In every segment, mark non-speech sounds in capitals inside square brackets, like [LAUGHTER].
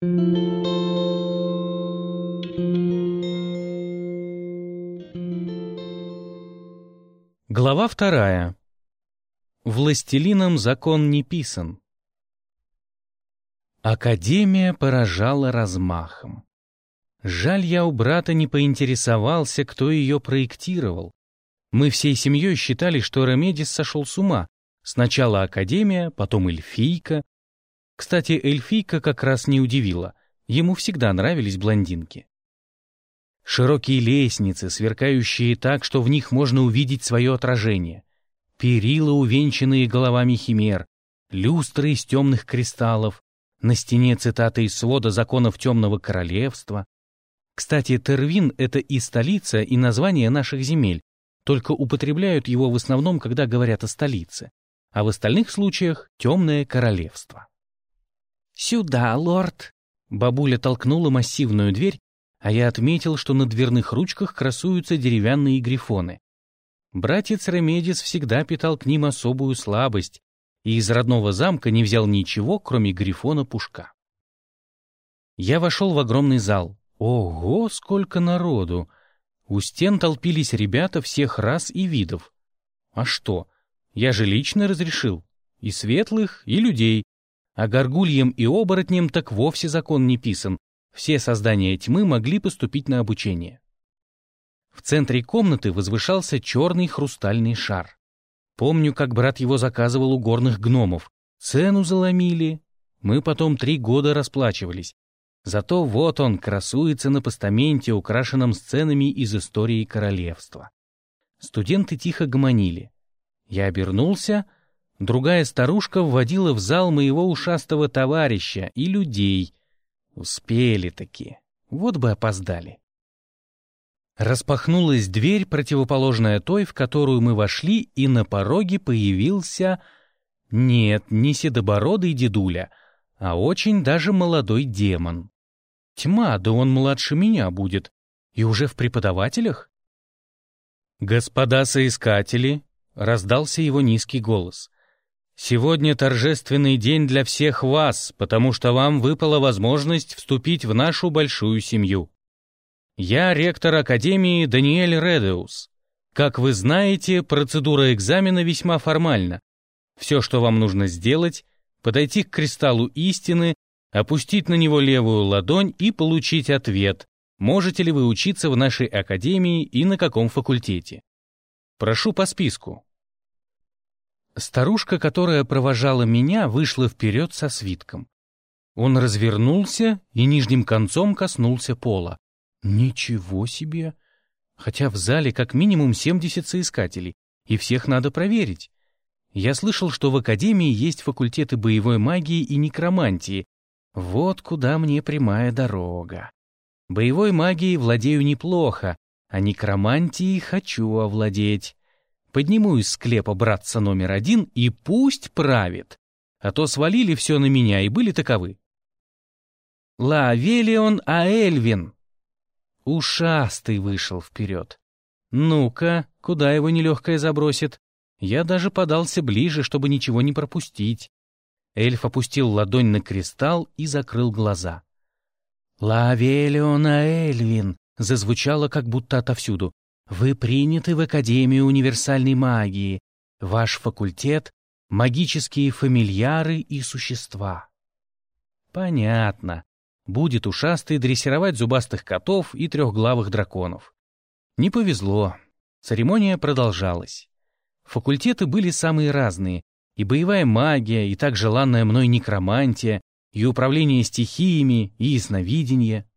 Глава вторая. Властелином закон не писан. Академия поражала размахом. Жаль, я у брата не поинтересовался, кто ее проектировал. Мы всей семьей считали, что Ремедис сошел с ума. Сначала Академия, потом Эльфийка. Кстати, Эльфийка как раз не удивила. Ему всегда нравились блондинки. Широкие лестницы, сверкающие так, что в них можно увидеть свое отражение. Перила, увенчанные головами химер. Люстры из темных кристаллов. На стене цитаты из свода законов Темного Королевства. Кстати, Тервин — это и столица, и название наших земель, только употребляют его в основном, когда говорят о столице, а в остальных случаях — Темное Королевство. «Сюда, лорд!» Бабуля толкнула массивную дверь, а я отметил, что на дверных ручках красуются деревянные грифоны. Братец Ремедис всегда питал к ним особую слабость и из родного замка не взял ничего, кроме грифона-пушка. Я вошел в огромный зал. Ого, сколько народу! У стен толпились ребята всех рас и видов. А что? Я же лично разрешил. И светлых, и людей. А горгульям и оборотням так вовсе закон не писан все создания тьмы могли поступить на обучение. В центре комнаты возвышался черный хрустальный шар. Помню, как брат его заказывал у горных гномов. Цену заломили. Мы потом три года расплачивались. Зато вот он красуется на постаменте, украшенном сценами из истории королевства. Студенты тихо гомонили. Я обернулся. Другая старушка вводила в зал моего ушастого товарища и людей, Успели таки. Вот бы опоздали. Распахнулась дверь, противоположная той, в которую мы вошли, и на пороге появился... Нет, не седобородый дедуля, а очень даже молодой демон. Тьма, да он младше меня будет. И уже в преподавателях? «Господа соискатели!» — раздался его низкий голос. Сегодня торжественный день для всех вас, потому что вам выпала возможность вступить в нашу большую семью. Я ректор Академии Даниэль Редеус. Как вы знаете, процедура экзамена весьма формальна. Все, что вам нужно сделать, подойти к кристаллу истины, опустить на него левую ладонь и получить ответ, можете ли вы учиться в нашей академии и на каком факультете. Прошу по списку. Старушка, которая провожала меня, вышла вперед со свитком. Он развернулся и нижним концом коснулся пола. Ничего себе! Хотя в зале как минимум 70 соискателей, и всех надо проверить. Я слышал, что в Академии есть факультеты боевой магии и некромантии. Вот куда мне прямая дорога. Боевой магией владею неплохо, а некромантией хочу овладеть. Подниму из склепа братца номер один и пусть правит, а то свалили все на меня и были таковы. Лавелион Аэльвин. Ушастый вышел вперед. Ну-ка, куда его нелегкое забросит? Я даже подался ближе, чтобы ничего не пропустить. Эльф опустил ладонь на кристалл и закрыл глаза. «Лавелион Аэльвин!» зазвучало как будто отовсюду. Вы приняты в Академию универсальной магии. Ваш факультет — магические фамильяры и существа. Понятно. Будет ушастый дрессировать зубастых котов и трехглавых драконов. Не повезло. Церемония продолжалась. Факультеты были самые разные. И боевая магия, и так желанная мной некромантия, и управление стихиями, и ясновидение.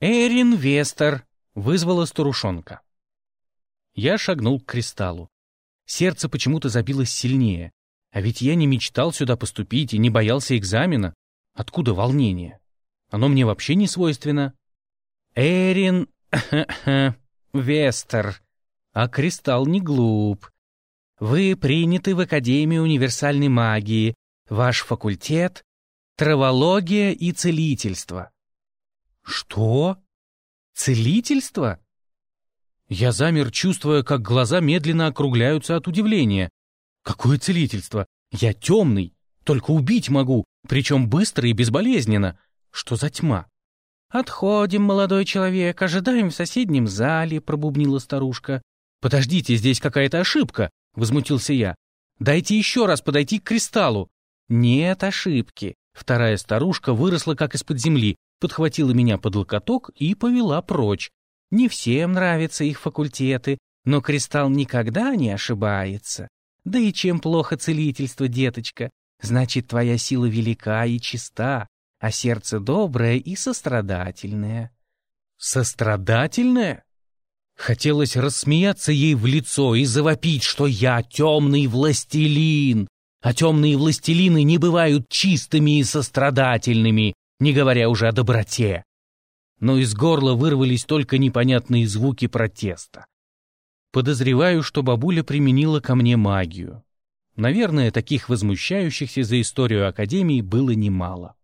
«Эрин Вестер», — вызвала старушонка. Я шагнул к кристаллу. Сердце почему-то забилось сильнее. А ведь я не мечтал сюда поступить и не боялся экзамена. Откуда волнение? Оно мне вообще не свойственно. Эрин... [LAUGHS] Вестер. А кристалл не глуп. Вы приняты в Академию универсальной магии. Ваш факультет — травология и целительство. Что? Целительство? Я замер, чувствуя, как глаза медленно округляются от удивления. Какое целительство? Я темный, только убить могу, причем быстро и безболезненно. Что за тьма? «Отходим, молодой человек, ожидаем в соседнем зале», — пробубнила старушка. «Подождите, здесь какая-то ошибка», — возмутился я. «Дайте еще раз подойти к кристаллу». «Нет ошибки». Вторая старушка выросла как из-под земли, подхватила меня под локоток и повела прочь. Не всем нравятся их факультеты, но кристалл никогда не ошибается. Да и чем плохо целительство, деточка? Значит, твоя сила велика и чиста, а сердце доброе и сострадательное. Сострадательное? Хотелось рассмеяться ей в лицо и завопить, что я темный властелин, а темные властелины не бывают чистыми и сострадательными, не говоря уже о доброте. Но из горла вырвались только непонятные звуки протеста. Подозреваю, что бабуля применила ко мне магию. Наверное, таких возмущающихся за историю Академии было немало.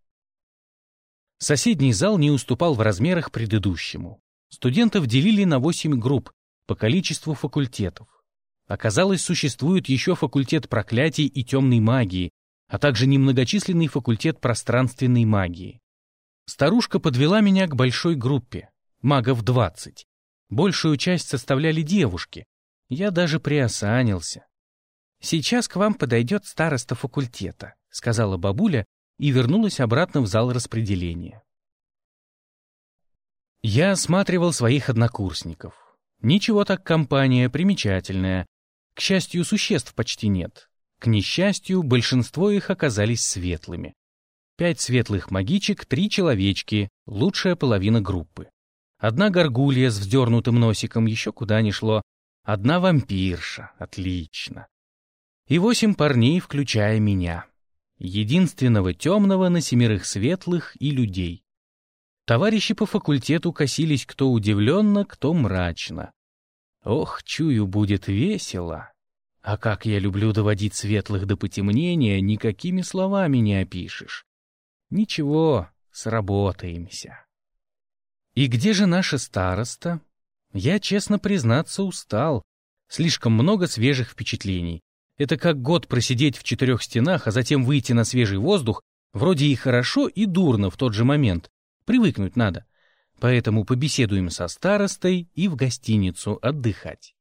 Соседний зал не уступал в размерах предыдущему. Студентов делили на восемь групп по количеству факультетов. Оказалось, существует еще факультет проклятий и темной магии, а также немногочисленный факультет пространственной магии. Старушка подвела меня к большой группе, магов 20. Большую часть составляли девушки. Я даже приосанился. «Сейчас к вам подойдет староста факультета», — сказала бабуля и вернулась обратно в зал распределения. Я осматривал своих однокурсников. Ничего так компания примечательная. К счастью, существ почти нет. К несчастью, большинство их оказались светлыми. Пять светлых магичек, три человечки, лучшая половина группы. Одна горгулья с вздернутым носиком еще куда ни шло. Одна вампирша. Отлично. И восемь парней, включая меня. Единственного темного на семерых светлых и людей. Товарищи по факультету косились кто удивленно, кто мрачно. Ох, чую, будет весело. А как я люблю доводить светлых до потемнения, никакими словами не опишешь. Ничего, сработаемся. И где же наша староста? Я, честно признаться, устал. Слишком много свежих впечатлений. Это как год просидеть в четырех стенах, а затем выйти на свежий воздух, вроде и хорошо, и дурно в тот же момент. Привыкнуть надо. Поэтому побеседуем со старостой и в гостиницу отдыхать.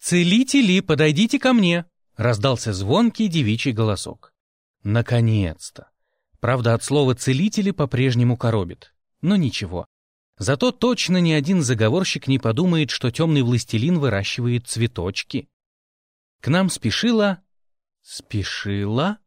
«Целители, подойдите ко мне!» — раздался звонкий девичий голосок. Наконец-то! Правда, от слова «целители» по-прежнему коробит. Но ничего. Зато точно ни один заговорщик не подумает, что темный властелин выращивает цветочки. К нам спешила... Спешила?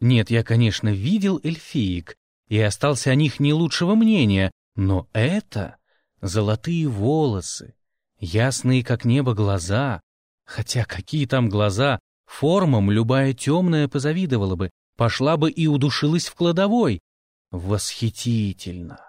Нет, я, конечно, видел эльфиек и остался о них не лучшего мнения, но это... Золотые волосы, ясные, как небо, глаза. Хотя какие там глаза, формам любая темная позавидовала бы, пошла бы и удушилась в кладовой. Восхитительно!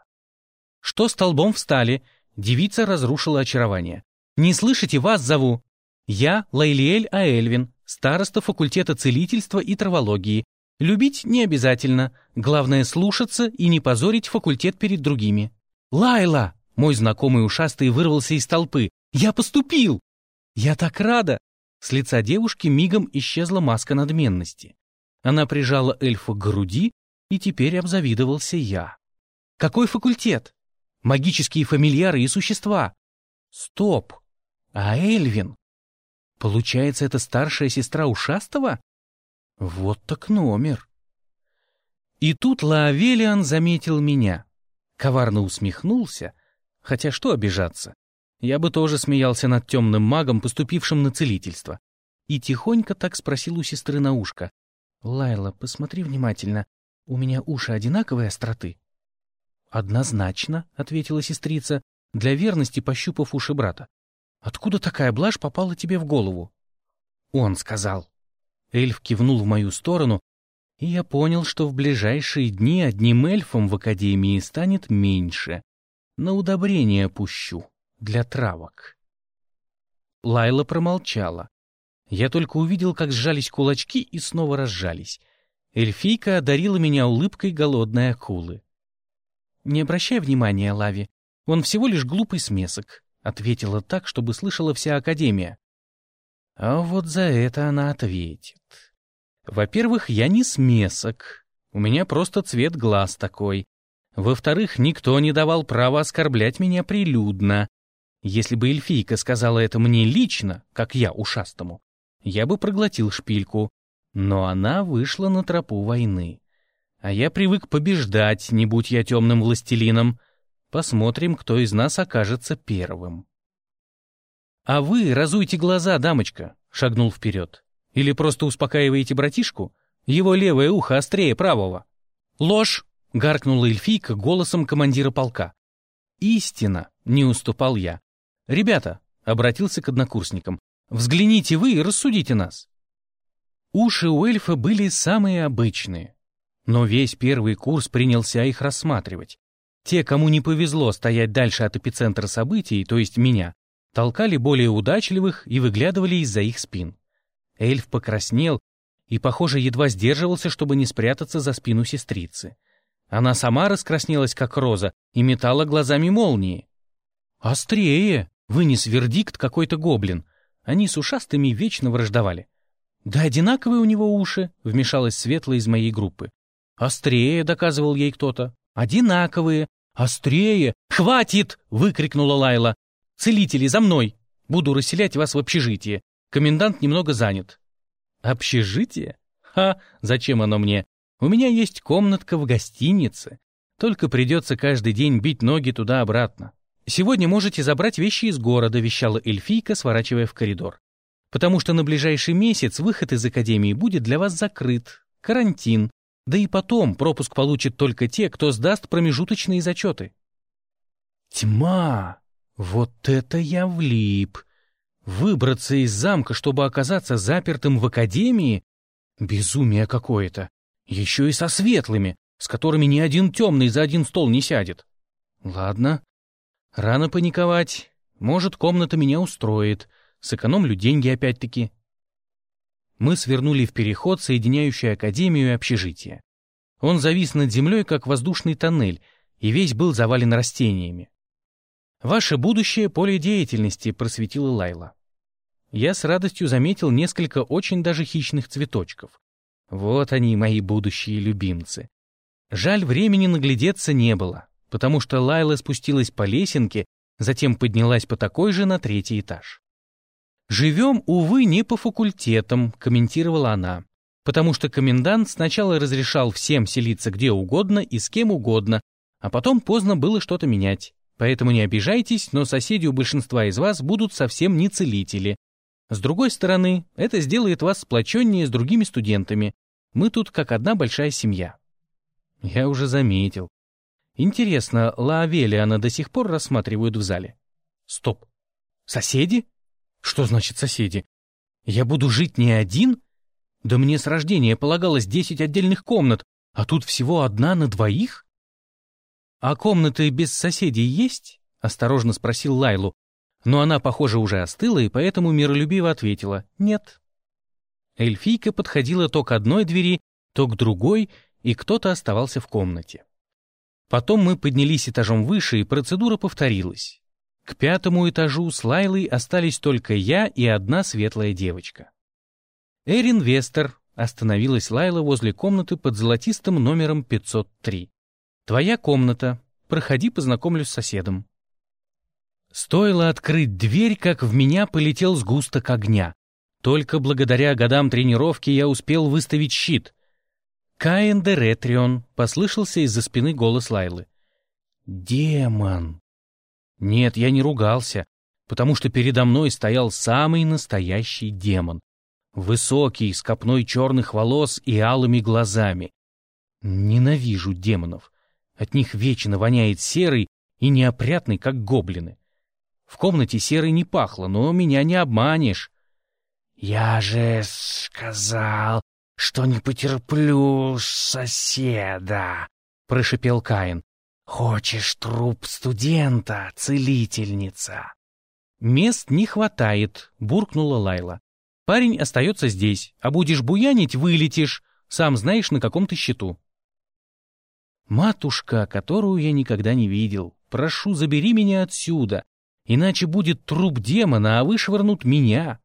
Что столбом встали? Девица разрушила очарование. «Не слышите, вас зову!» «Я Лайлиэль Аэльвин, староста факультета целительства и травологии. Любить не обязательно, главное слушаться и не позорить факультет перед другими». «Лайла!» — мой знакомый ушастый вырвался из толпы. «Я поступил!» «Я так рада!» С лица девушки мигом исчезла маска надменности. Она прижала эльфа к груди, и теперь обзавидовался я. Какой факультет? Магические фамильяры и существа. Стоп! А Эльвин? Получается, это старшая сестра Ушастого? Вот так номер. И тут Лаавелиан заметил меня. Коварно усмехнулся. Хотя что обижаться? Я бы тоже смеялся над темным магом, поступившим на целительство. И тихонько так спросил у сестры на ушко. «Лайла, посмотри внимательно. У меня уши одинаковой остроты?» «Однозначно», — ответила сестрица, для верности пощупав уши брата. «Откуда такая блажь попала тебе в голову?» «Он сказал». Эльф кивнул в мою сторону, и я понял, что в ближайшие дни одним эльфом в Академии станет меньше. На удобрение пущу, для травок. Лайла промолчала. Я только увидел, как сжались кулачки и снова разжались. Эльфийка одарила меня улыбкой голодной акулы. «Не обращай внимания, Лави, он всего лишь глупый смесок», — ответила так, чтобы слышала вся Академия. А вот за это она ответит. Во-первых, я не смесок. у меня просто цвет глаз такой. Во-вторых, никто не давал права оскорблять меня прилюдно. Если бы эльфийка сказала это мне лично, как я ушастому, я бы проглотил шпильку. Но она вышла на тропу войны. А я привык побеждать, не будь я темным властелином. Посмотрим, кто из нас окажется первым. «А вы разуйте глаза, дамочка», — шагнул вперед. «Или просто успокаиваете братишку? Его левое ухо острее правого». «Ложь!» — гаркнула эльфийка голосом командира полка. «Истина!» — не уступал я. «Ребята!» — обратился к однокурсникам. «Взгляните вы и рассудите нас». Уши у эльфа были самые обычные, но весь первый курс принялся их рассматривать. Те, кому не повезло стоять дальше от эпицентра событий, то есть меня, толкали более удачливых и выглядывали из-за их спин. Эльф покраснел и, похоже, едва сдерживался, чтобы не спрятаться за спину сестрицы. Она сама раскраснелась, как роза, и метала глазами молнии. «Острее!» — вынес вердикт какой-то гоблин. Они с ушастыми вечно враждовали. «Да одинаковые у него уши», — вмешалась Светла из моей группы. «Острее», — доказывал ей кто-то. «Одинаковые». «Острее!» «Хватит!» — выкрикнула Лайла. «Целители, за мной! Буду расселять вас в общежитие. Комендант немного занят». «Общежитие? Ха, зачем оно мне? У меня есть комнатка в гостинице. Только придется каждый день бить ноги туда-обратно. Сегодня можете забрать вещи из города», — вещала эльфийка, сворачивая в коридор. «Потому что на ближайший месяц выход из академии будет для вас закрыт. Карантин. Да и потом пропуск получат только те, кто сдаст промежуточные зачеты. Тьма! Вот это я влип! Выбраться из замка, чтобы оказаться запертым в академии? Безумие какое-то. Еще и со светлыми, с которыми ни один темный за один стол не сядет. Ладно, рано паниковать. Может, комната меня устроит. Сэкономлю деньги опять-таки мы свернули в переход, соединяющий академию и общежитие. Он завис над землей, как воздушный тоннель, и весь был завален растениями. «Ваше будущее поле деятельности», — просветила Лайла. Я с радостью заметил несколько очень даже хищных цветочков. Вот они, мои будущие любимцы. Жаль, времени наглядеться не было, потому что Лайла спустилась по лесенке, затем поднялась по такой же на третий этаж. «Живем, увы, не по факультетам», — комментировала она, потому что комендант сначала разрешал всем селиться где угодно и с кем угодно, а потом поздно было что-то менять. Поэтому не обижайтесь, но соседи у большинства из вас будут совсем не целители. С другой стороны, это сделает вас сплоченнее с другими студентами. Мы тут как одна большая семья. Я уже заметил. Интересно, Лаавелиана до сих пор рассматривают в зале? Стоп. Соседи? Что значит соседи? Я буду жить не один? Да мне с рождения полагалось десять отдельных комнат, а тут всего одна на двоих? А комнаты без соседей есть? Осторожно спросил Лайлу. Но она, похоже, уже остыла и поэтому миролюбиво ответила «нет». Эльфийка подходила то к одной двери, то к другой, и кто-то оставался в комнате. Потом мы поднялись этажом выше, и процедура повторилась. К пятому этажу с Лайлой остались только я и одна светлая девочка. Эрин Вестер остановилась Лайла возле комнаты под золотистым номером 503. «Твоя комната. Проходи, познакомлюсь с соседом». Стоило открыть дверь, как в меня полетел сгусток огня. Только благодаря годам тренировки я успел выставить щит. «Каин де Ретрион», — послышался из-за спины голос Лайлы. «Демон!» Нет, я не ругался, потому что передо мной стоял самый настоящий демон. Высокий, с копной черных волос и алыми глазами. Ненавижу демонов. От них вечно воняет серый и неопрятный, как гоблины. В комнате серый не пахло, но меня не обманешь. «Я же сказал, что не потерплю соседа», — прошипел Каин. «Хочешь труп студента, целительница?» «Мест не хватает», — буркнула Лайла. «Парень остается здесь, а будешь буянить — вылетишь. Сам знаешь, на каком ты счету». «Матушка, которую я никогда не видел, прошу, забери меня отсюда, иначе будет труп демона, а вышвырнут меня».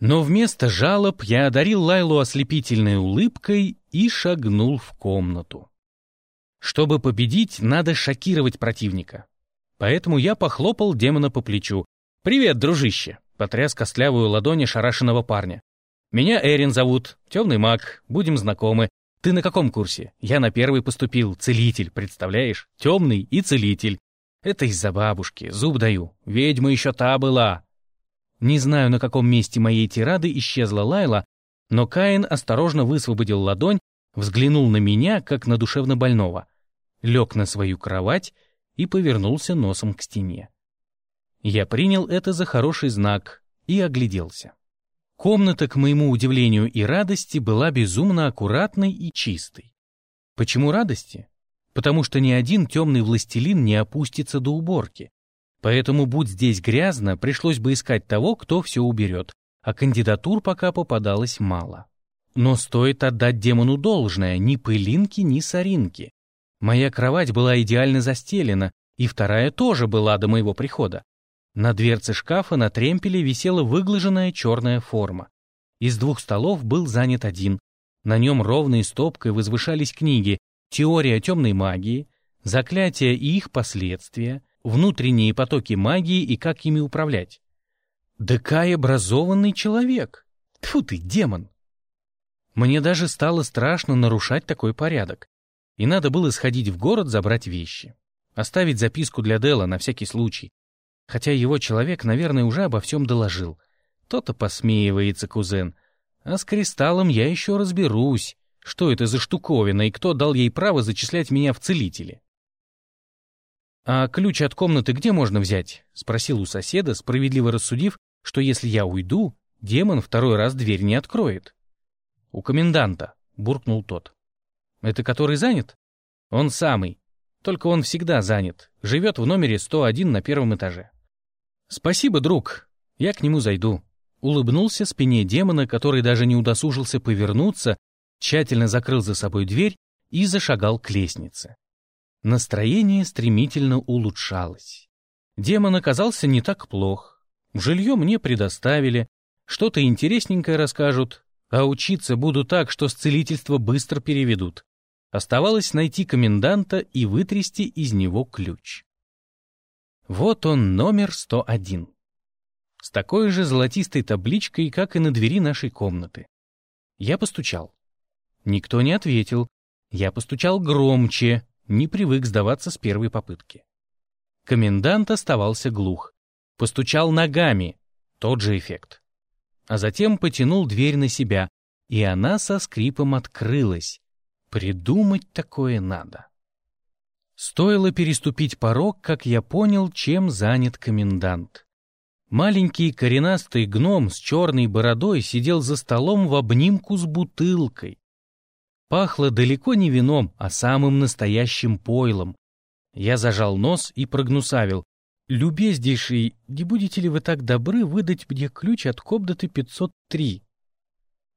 Но вместо жалоб я одарил Лайлу ослепительной улыбкой и шагнул в комнату. Чтобы победить, надо шокировать противника. Поэтому я похлопал демона по плечу. «Привет, дружище!» — потряс костлявую ладони шарашенного парня. «Меня Эрин зовут, темный маг, будем знакомы. Ты на каком курсе? Я на первый поступил, целитель, представляешь? Темный и целитель. Это из-за бабушки, зуб даю. Ведьма еще та была. Не знаю, на каком месте моей тирады исчезла Лайла, но Каин осторожно высвободил ладонь, взглянул на меня, как на душевно больного, лег на свою кровать и повернулся носом к стене. Я принял это за хороший знак и огляделся. Комната, к моему удивлению и радости, была безумно аккуратной и чистой. Почему радости? Потому что ни один темный властелин не опустится до уборки. Поэтому, будь здесь грязно, пришлось бы искать того, кто все уберет, а кандидатур пока попадалось мало. Но стоит отдать демону должное, ни пылинки, ни соринки. Моя кровать была идеально застелена, и вторая тоже была до моего прихода. На дверце шкафа на тремпеле висела выглаженная черная форма. Из двух столов был занят один. На нем ровной стопкой возвышались книги «Теория темной магии», «Заклятия и их последствия», «Внутренние потоки магии и как ими управлять». Декай образованный человек. Тьфу ты, демон. Мне даже стало страшно нарушать такой порядок. И надо было сходить в город забрать вещи. Оставить записку для Дела на всякий случай. Хотя его человек, наверное, уже обо всем доложил. То-то посмеивается кузен. А с кристаллом я еще разберусь. Что это за штуковина и кто дал ей право зачислять меня в целители? «А ключ от комнаты где можно взять?» — спросил у соседа, справедливо рассудив, что если я уйду, демон второй раз дверь не откроет. «У коменданта», — буркнул тот. «Это который занят?» «Он самый. Только он всегда занят. Живет в номере 101 на первом этаже». «Спасибо, друг. Я к нему зайду». Улыбнулся спине демона, который даже не удосужился повернуться, тщательно закрыл за собой дверь и зашагал к лестнице. Настроение стремительно улучшалось. Демон оказался не так плох. Жилье мне предоставили, что-то интересненькое расскажут, а учиться буду так, что с целительства быстро переведут. Оставалось найти коменданта и вытрясти из него ключ. Вот он, номер 101. С такой же золотистой табличкой, как и на двери нашей комнаты. Я постучал. Никто не ответил. Я постучал громче, не привык сдаваться с первой попытки. Комендант оставался глух. Постучал ногами. Тот же эффект. А затем потянул дверь на себя, и она со скрипом открылась. Придумать такое надо. Стоило переступить порог, как я понял, чем занят комендант. Маленький коренастый гном с черной бородой сидел за столом в обнимку с бутылкой. Пахло далеко не вином, а самым настоящим пойлом. Я зажал нос и прогнусавил. «Любезнейший, не будете ли вы так добры выдать мне ключ от комнаты 503?»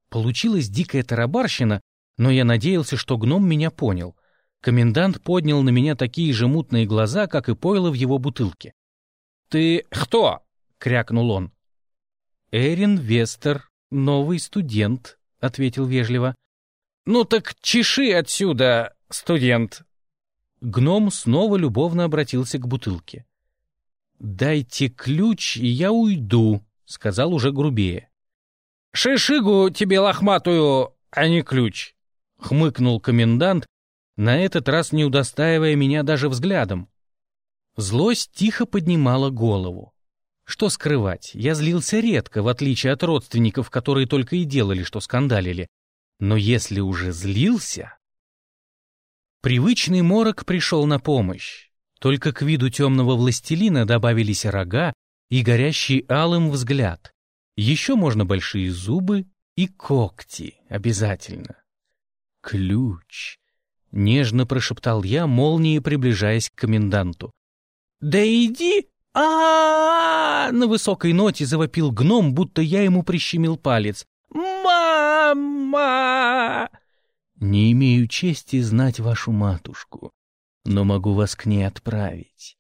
Получилась дикая тарабарщина, но я надеялся, что гном меня понял — Комендант поднял на меня такие же мутные глаза, как и пойло в его бутылке. «Ты кто?» — крякнул он. «Эрин Вестер, новый студент», — ответил вежливо. «Ну так чеши отсюда, студент!» Гном снова любовно обратился к бутылке. «Дайте ключ, и я уйду», — сказал уже грубее. «Шишигу тебе лохматую, а не ключ», — хмыкнул комендант, на этот раз не удостаивая меня даже взглядом. Злость тихо поднимала голову. Что скрывать, я злился редко, в отличие от родственников, которые только и делали, что скандалили. Но если уже злился... Привычный морок пришел на помощь. Только к виду темного властелина добавились рога и горящий алым взгляд. Еще можно большие зубы и когти обязательно. Ключ. Нежно прошептал я, молнией приближаясь к коменданту. «Да иди! а, На высокой ноте завопил гном, будто я ему прищемил палец. «Мама!» «Не имею чести знать вашу матушку, но могу вас к ней отправить.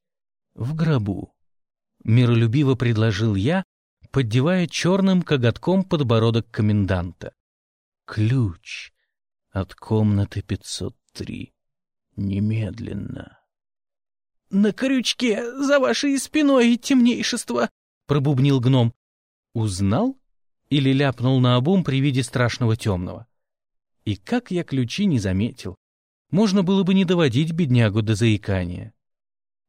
В гробу». Миролюбиво предложил я, поддевая черным коготком подбородок коменданта. «Ключ от комнаты 503. Немедленно». «На крючке за вашей спиной темнейшество!» — пробубнил гном. «Узнал?» Или ляпнул на обум при виде страшного темного? И как я ключи не заметил. Можно было бы не доводить беднягу до заикания.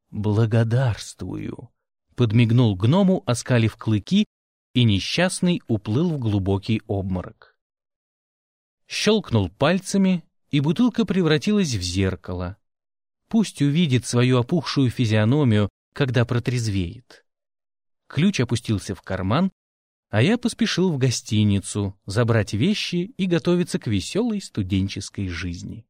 «Благодарствую», — подмигнул гному, оскалив клыки, и несчастный уплыл в глубокий обморок. Щелкнул пальцами, и бутылка превратилась в зеркало. Пусть увидит свою опухшую физиономию, когда протрезвеет. Ключ опустился в карман, а я поспешил в гостиницу забрать вещи и готовиться к веселой студенческой жизни.